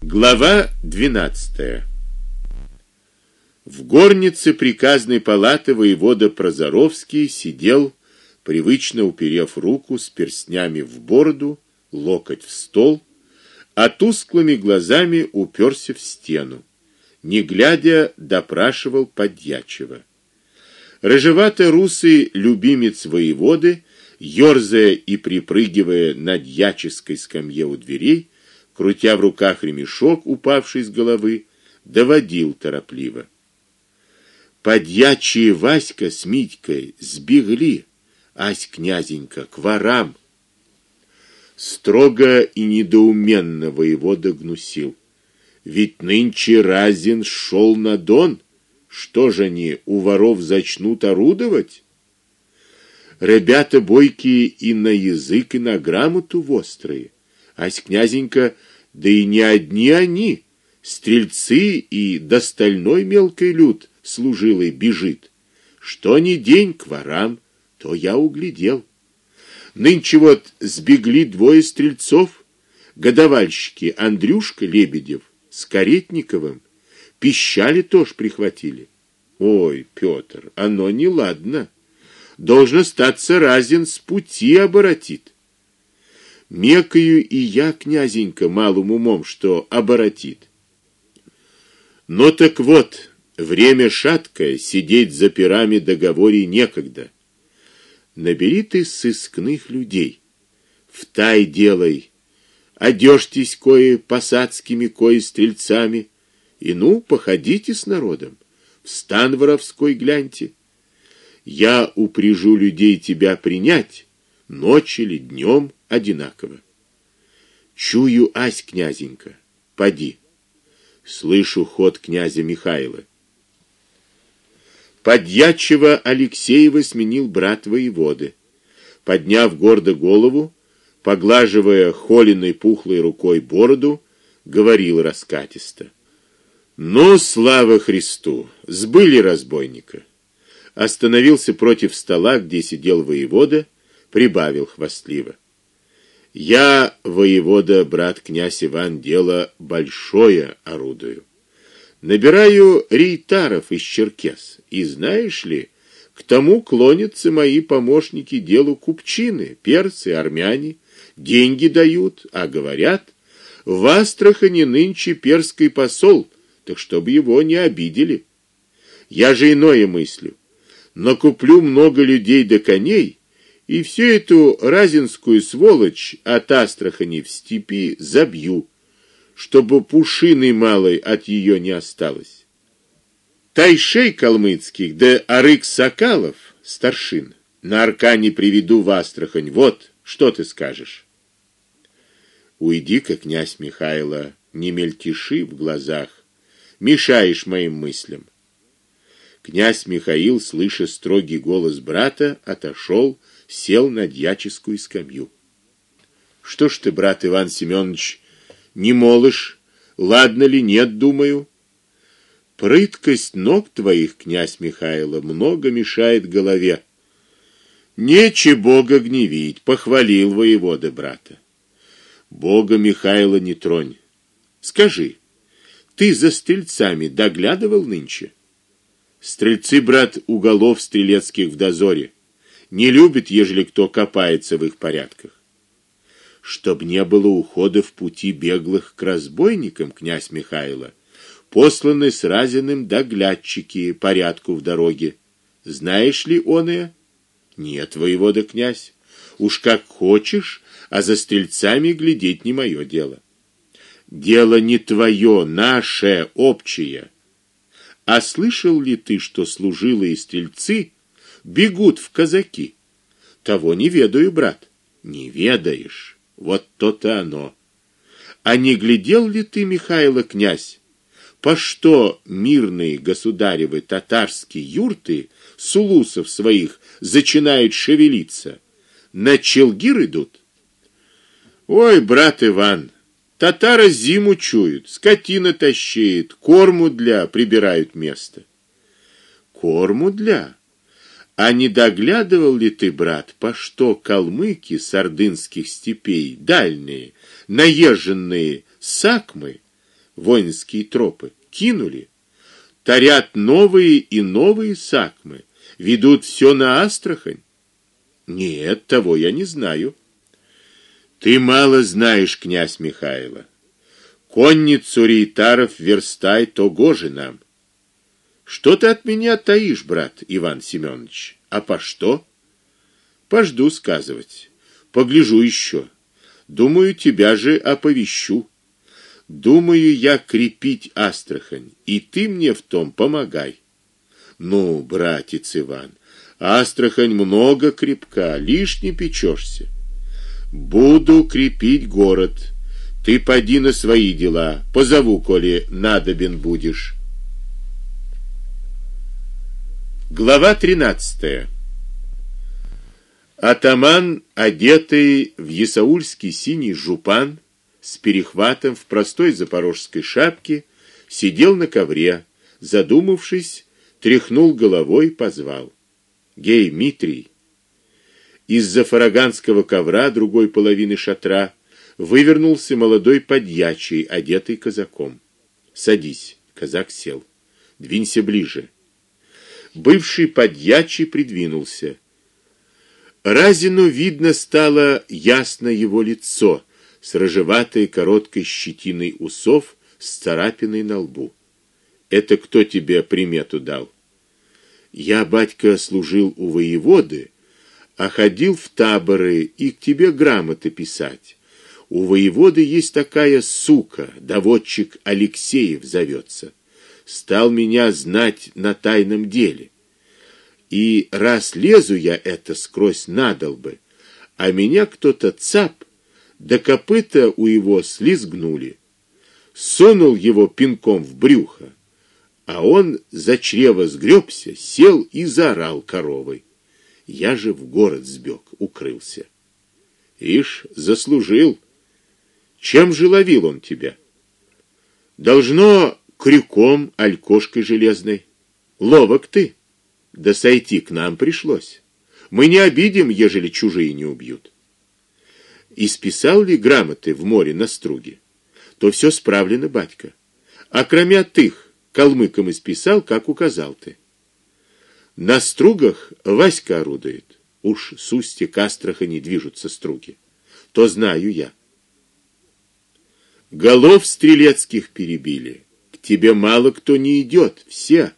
Глава 12. В горнице приказной палаты воевода Прозоровский сидел, привычно уперев руку с перстнями в бороду, локоть в стол, а тусклыми глазами уперся в стену. Не глядя, допрашивал подьячего. Рыжевато-русый любимец воеводы, ерзая и припрыгивая на дьяческой скамье у дверей, крутя в руках ремешок, упавший с головы, доводил торопливо. Подьячие Васька с Митькой сбегли, ась князенька к ворам. Строго и недоуменно воевода гнусил. Ведь нынче Разин шел на Дон, что же они у воров зачнут орудовать? Ребята бойкие и на язык, и на грамоту вострые. Ась князенька да и не одни они, стрельцы и достальной мелкий люд служилый бежит. Что ни день к ворам, то я углядел. Нынче вот сбегли двое стрельцов, годовальщики Андрюшка Лебедев с Каретниковым, пищали тоже прихватили. Ой, Петр, оно не ладно. Должно статься разин с пути оборотит. Мекаю и я, князенька, малым умом, что оборотит. Но так вот, время шаткое, сидеть за пирами договорей некогда. Набери ты сыскных людей, тай делай, одежьтесь кое посадскими, кое стрельцами, и ну, походите с народом, в стан воровской гляньте. Я упряжу людей тебя принять, ночью или днем одинаково. Чую, ась князенька, поди. Слышу ход князя Михаила. Подьячего Алексеева сменил брат воеводы. Подняв гордо голову, поглаживая холеной пухлой рукой бороду, говорил раскатисто: "Ну, слава Христу, сбыли разбойника". Остановился против стола, где сидел воевода, прибавил хвастливо: я, воевода, брат князь Иван, дело большое орудую. Набираю рейтаров из Черкес. И знаешь ли, к тому клонятся мои помощники делу купчины, персы, армяне, деньги дают, а говорят: "В Астрахани нынче перский посол, так чтобы его не обидели". Я же иное мыслю. Накуплю много людей да коней, и всю эту разинскую сволочь от Астрахани в степи забью, чтобы пушины малой от ее не осталось. Тайшей калмыцких да арык сокалов старшин на аркане приведу в Астрахань. Вот, что ты скажешь? Уйди-ка, князь Михаила, не мельтеши в глазах, мешаешь моим мыслям. Князь Михаил, слыша строгий голос брата, отошел сел на дьяческую скамью. Что ж ты, брат Иван Семенович, не молишь? Ладно ли нет, думаю. Прыткость ног твоих, князь Михаила, много мешает голове. Нече Бога гневить, похвалил воевода брата. Бога Михаила не тронь. Скажи, ты за стрельцами доглядывал нынче? Стрельцы, брат, у голов стрелецких в дозоре не любит, ежели кто копается в их порядках. Чтоб не было ухода в пути беглых к разбойникам, князь Михаила, посланы с разиным доглядчики порядку в дороге. Знаешь ли оное? Нет, воевода князь. Уж как хочешь, а за стрельцами глядеть не мое дело. Дело не твое, наше, общее. А слышал ли ты, что служилые стрельцы бегут в казаки. Того не ведаю, брат. Не ведаешь. Вот то-то оно. А не глядел ли ты, Михаила князь, по что мирные государевы татарские юрты сулусов своих начинают шевелиться? На Челгир идут. Ой, брат Иван, татары зиму чуют, скотина тащит, корму для прибирают место. Корму для а не доглядывал ли ты, брат, по что калмыки с ордынских степей, дальние, наезженные сакмы, воинские тропы, кинули. Тарят новые и новые сакмы, ведут все на Астрахань. Нет, того я не знаю. Ты мало знаешь, князь Михайло. Конницу рейтаров верстай то гоже нам. Что ты от меня таишь, брат Иван Семенович? А по что? Пожду сказывать. Погляжу еще. Думаю, тебя же оповещу. Думаю я крепить Астрахань, и ты мне в том помогай. Ну, братец Иван, Астрахань много крепка, лишний печешься. Буду крепить город. Ты поди на свои дела, позову, коли надобен будешь. Глава тринадцатая. Атаман, одетый в есаульский синий жупан, с перехватом в простой запорожской шапке, сидел на ковре, задумавшись, тряхнул головой, позвал: "Гей, Митрий!" Из-за фараганского ковра другой половины шатра вывернулся молодой подьячий, одетый казаком. "Садись", казак сел. "Двинься ближе". Бывший подьячий придвинулся. Разину видно стало ясно его лицо с рыжеватой короткой щетиной усов, с царапиной на лбу. Это кто тебе примету дал? Я, батька, служил у воеводы, а ходил в таборы и к тебе грамоты писать. У воеводы есть такая сука, доводчик Алексеев зовется. Стал меня знать на тайном деле. И раз лезу я это скрозь надолбы, а меня кто-то цап, да копыта у его слизгнули. Сунул его пинком в брюхо, а он за чрево сгребся, сел и заорал коровой. Я же в город сбег, укрылся. Ишь, заслужил. Чем же ловил он тебя? Должно крюком, аль кошкой железной. Ловок ты. Да сойти к нам пришлось. Мы не обидим, ежели чужие не убьют. Исписал ли грамоты в море на струге? То все справлено, батька. А кроме тых, калмыкам исписал, как указал ты. На стругах Васька орудует. Уж с устья к не движутся струги. То знаю я. Голов стрелецких перебили. Тебе мало кто не идет, все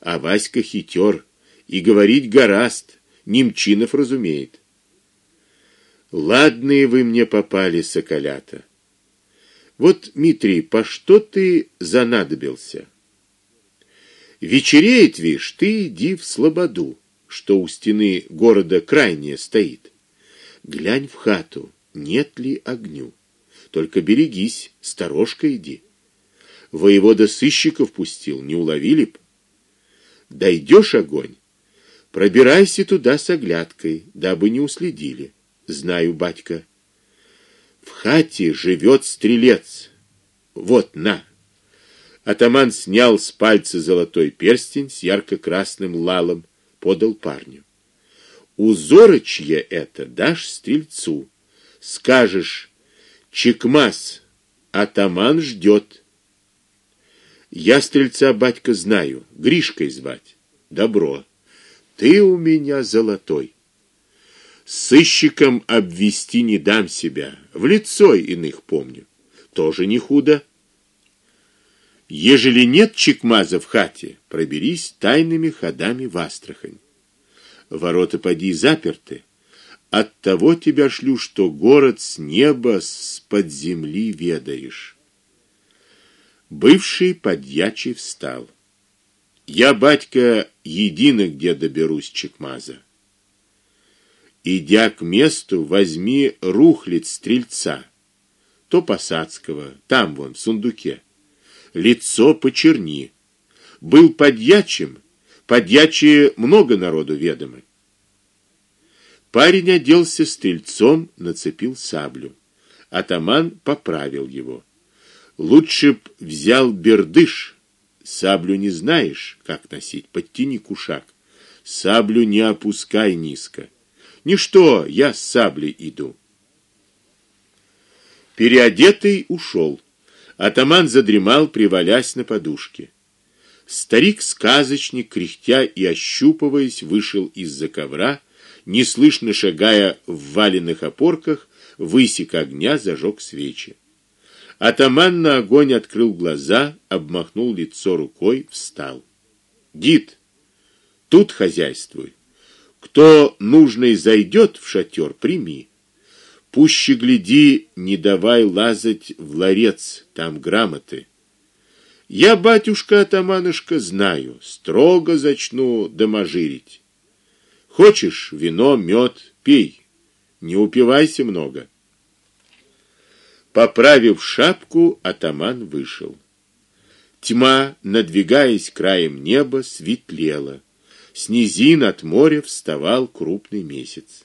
а Васька хитер и говорить гораст, немчинов разумеет. Ладные вы мне попали, соколята. Вот, Митрий, по что ты занадобился? Вечереет, вишь, ты иди в слободу, что у стены города крайняя стоит. Глянь в хату, нет ли огню. Только берегись, сторожка иди. Воевода сыщиков пустил, не уловили б. Дойдешь огонь, пробирайся туда с оглядкой, дабы не уследили. Знаю, батька. В хате живет стрелец. Вот на. Атаман снял с пальца золотой перстень с ярко-красным лалом, подал парню. Узорочье это дашь стрельцу. Скажешь: "Чекмас, атаман ждет. Я стрельца батька знаю, Гришкой звать. Добро. Ты у меня золотой. Сыщиком обвести не дам себя, в лицо иных помню. Тоже не худо. Ежели нет чекмаза в хате, проберись тайными ходами в Астрахань. Ворота поди заперты. От того тебя шлю, что город с неба, с под земли ведаешь. Бывший подьячий встал. Я, батька, едино где доберусь Чекмаза. Идя к месту, возьми рухлит стрельца. То посадского, там вон в сундуке. Лицо почерни. Был подьячим, подьячие много народу ведомы. Парень оделся стрельцом, нацепил саблю. Атаман поправил его. Лучше б взял бердыш. Саблю не знаешь, как носить, подтяни кушак. Саблю не опускай низко. Ничто, я с саблей иду. Переодетый ушел. Атаман задремал, привалясь на подушке. Старик-сказочник, кряхтя и ощупываясь, вышел из-за ковра, неслышно шагая в валенных опорках, высек огня, зажег свечи. Атаман на огонь открыл глаза, обмахнул лицо рукой, встал. Гид, тут хозяйствуй. Кто нужный зайдет в шатер, прими. Пуще гляди, не давай лазать в ларец, там грамоты. Я, батюшка атаманышка, знаю, строго зачну доможирить. Хочешь вино, мед, пей. Не упивайся много. Поправив шапку, атаман вышел. Тьма, надвигаясь краем неба, светлела. С низин от моря вставал крупный месяц.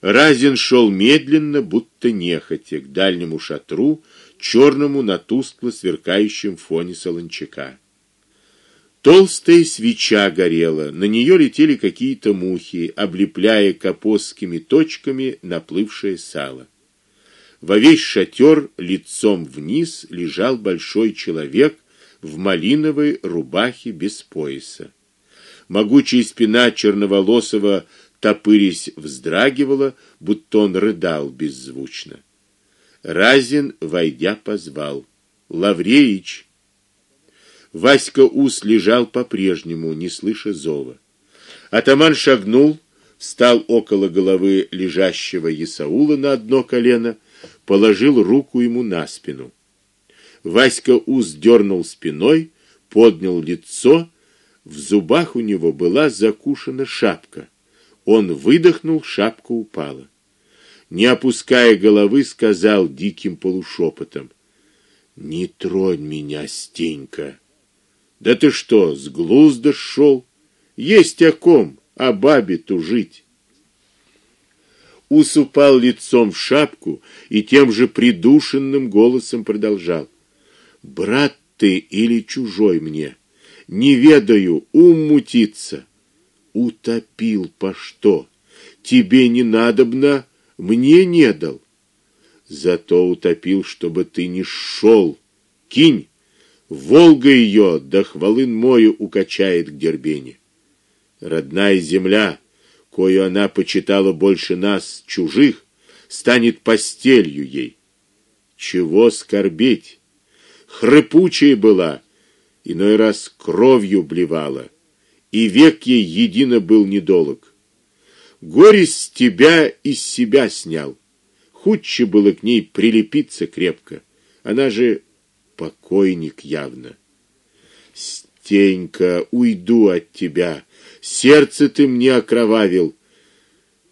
Разин шел медленно, будто нехотя, к дальнему шатру, черному на тускло сверкающем фоне солончака. Толстая свеча горела, на нее летели какие-то мухи, облепляя капостскими точками наплывшее сало. Во весь шатер лицом вниз лежал большой человек в малиновой рубахе без пояса. Могучая спина черноволосого топырясь вздрагивала, будто он рыдал беззвучно. Разин, войдя, позвал: "Лавреич!" Васька Ус лежал по-прежнему, не слыша зова. Атаман шагнул, встал около головы лежащего Исаула на одно колено, положил руку ему на спину. Васька Ус дернул спиной, поднял лицо, в зубах у него была закушена шапка. Он выдохнул, шапка упала. Не опуская головы, сказал диким полушепотом: "Не тронь меня, Стенька. Да ты что, с глузда шел? Есть о ком, о бабе тужить". Ус упал лицом в шапку и тем же придушенным голосом продолжал: "Брат ты или чужой мне? Не ведаю, ум мутится утопил по что? Тебе не надобно, мне не дал. Зато утопил, чтобы ты не шел. Кинь, Волга ее до хвалын мою укачает к дербене. Родная земля, кою она почитала больше нас, чужих, станет постелью ей. Чего скорбеть? Хрипучая была, иной раз кровью блевала и век ей едино был недолог. Горесть тебя из себя снял. Худче было к ней прилепиться крепко. Она же покойник явно. Стенька, уйду от тебя. Сердце ты мне окровавил.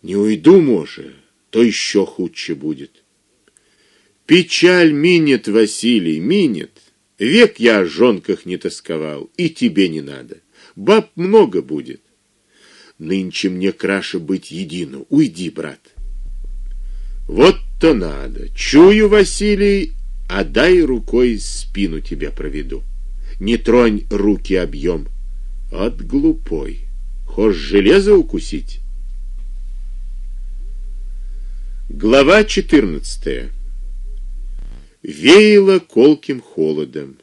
Не уйду, може, то еще худше будет. Печаль минет, Василий, минет. Век я о жонках не тосковал, и тебе не надо. Баб много будет. Нынче мне краше быть едину. Уйди, брат. Вот-то надо. Чую, Василий, а дай рукой спину тебе проведу. Не тронь руки объем. От глупой. Хошь железо укусить? Глава 14. Веяло колким холодом.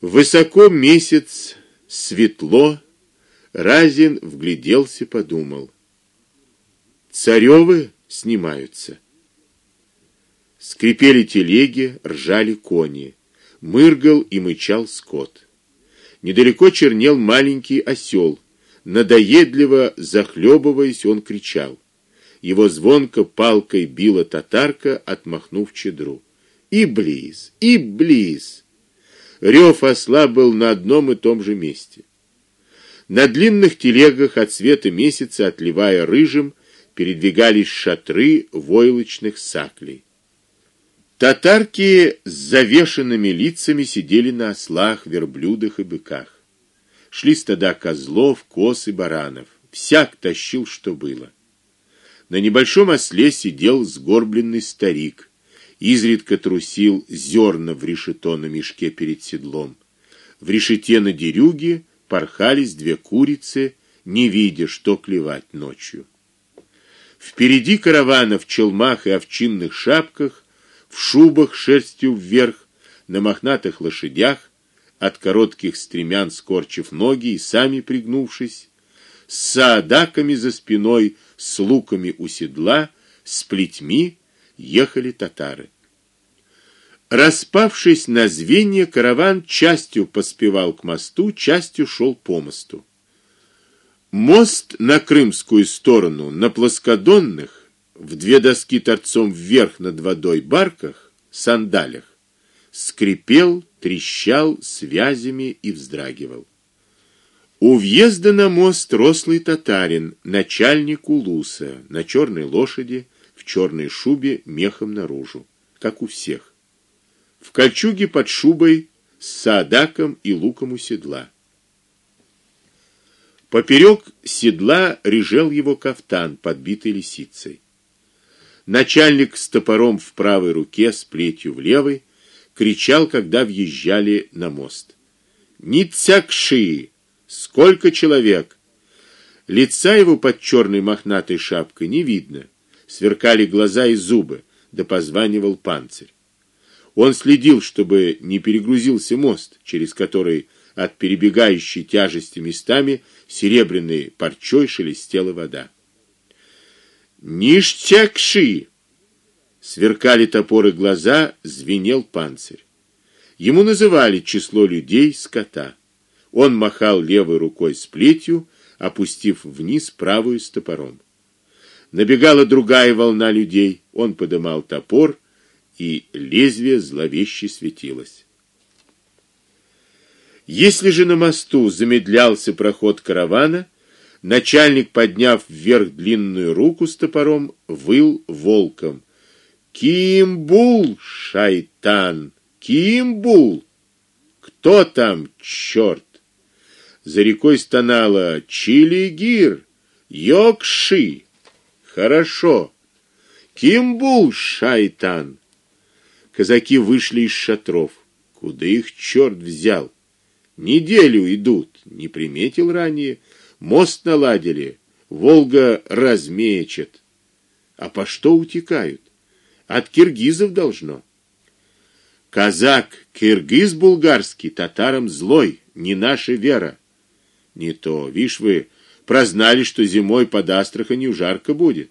Высоко месяц Светло, Разин вгляделся, подумал: Царевы снимаются. Скрипели телеги, ржали кони, мыргал и мычал скот. Недалеко чернел маленький осел. Надоедливо захлебываясь, он кричал. Его звонко палкой била татарка, отмахнув чедру. И близ, и близ. Рев осла был на одном и том же месте. На длинных телегах от света месяца, отливая рыжим, передвигались шатры войлочных саклей. Татарки с завешенными лицами сидели на ослах, верблюдах и быках. Шли стада козлов, коз и баранов. Всяк тащил, что было. На небольшом осле сидел сгорбленный старик изредка трусил зерна в решето на мешке перед седлом. В решете на дерюге порхались две курицы, не видя, что клевать ночью. Впереди каравана в челмах и овчинных шапках в шубах шерстью вверх, на мохнатых лошадях, от коротких стремян скорчив ноги и сами пригнувшись, с саадаками за спиной, с луками у седла, с плетьми ехали татары. Распавшись на звенья, караван частью поспевал к мосту, частью шел по мосту. Мост на крымскую сторону на плоскодонных, в две доски торцом вверх над водой барках, сандалях, скрипел, трещал связями и вздрагивал. У въезда на мост рослый татарин, начальник улуса, на черной лошади, в черной шубе мехом наружу, как у всех. В кольчуге под шубой с садаком и луком у седла. Поперек седла режел его кафтан, подбитый лисицей. Начальник с топором в правой руке, с плетью в левой, кричал, когда въезжали на мост. "Ницякши!" Сколько человек? Лица его под черной мохнатой шапкой не видно. Сверкали глаза и зубы, да позванивал панцирь. Он следил, чтобы не перегрузился мост, через который от перебегающей тяжести местами серебряной парчой шелестела вода. Ништякши! Сверкали топоры глаза, звенел панцирь. Ему называли число людей, скота. Он махал левой рукой с плетью, опустив вниз правую с топором. Набегала другая волна людей, он подымал топор, и лезвие зловеще светилось. Если же на мосту замедлялся проход каравана, начальник, подняв вверх длинную руку с топором, выл волком: "Кимбул, шайтан! Кимбул! Кто там, черт? За рекой стонала Чилигир, Йокши. Хорошо. Кимбул, шайтан. Казаки вышли из шатров. Куда их черт взял? Неделю идут, не приметил ранее. Мост наладили, Волга размечет. А по что утекают? От киргизов должно. Казак, киргиз булгарский, татарам злой, не наша вера. Не то, вишь вы, прознали, что зимой под Астраханью жарко будет.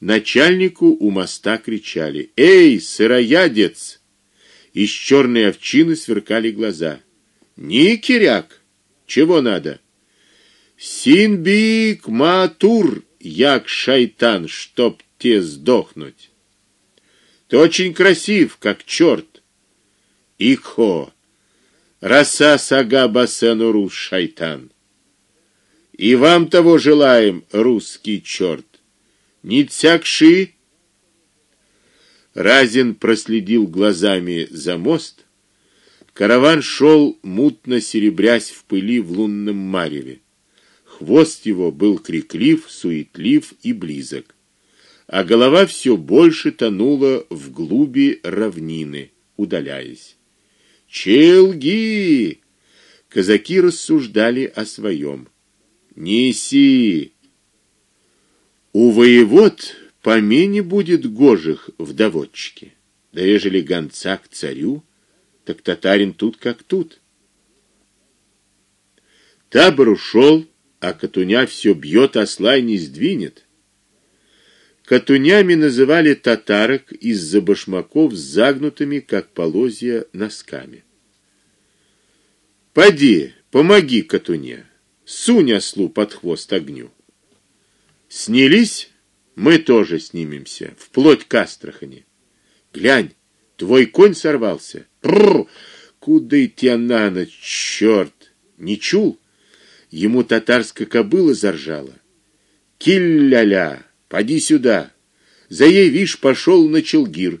Начальнику у моста кричали: "Эй, сыроядец!" Из черной овчины сверкали глаза. "Ни киряк, чего надо?" Синбик матур, як шайтан, чтоб те сдохнуть. Ты очень красив, как черт. Ихо Раса сага басену рус шайтан. И вам того желаем, русский черт. Ницякши Разин проследил глазами за мост. Караван шел мутно серебрясь в пыли в лунном мареве. Хвост его был криклив, суетлив и близок, а голова все больше тонула в глуби равнины, удаляясь. Челги! Казаки рассуждали о своем. Неси! У воевод помене будет гожих в доводчике. Да ежели гонца к царю, так татарин тут как тут. Табор ушел, а Катуня все бьет, осла и не сдвинет. Катунями называли татарок из-за башмаков с загнутыми, как полозья, носками. Поди, помоги Катуне. Сунь ослу под хвост огню. Снялись, мы тоже снимемся, вплоть к Астрахани. Глянь, твой конь сорвался. Пррр! Куда идти на ночь, черт? Не чул? Ему татарская кобыла заржала. Килляля! Поди сюда. За ей, вишь, пошел на Челгир.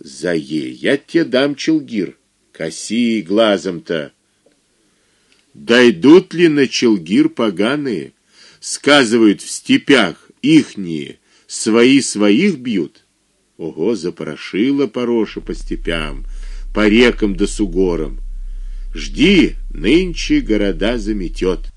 За ей, я тебе дам Челгир. Коси глазом-то. Дойдут ли на Челгир поганые? Сказывают в степях ихние, свои своих бьют. Ого, запорошило пороша по степям, по рекам да сугорам. Жди, нынче города заметет.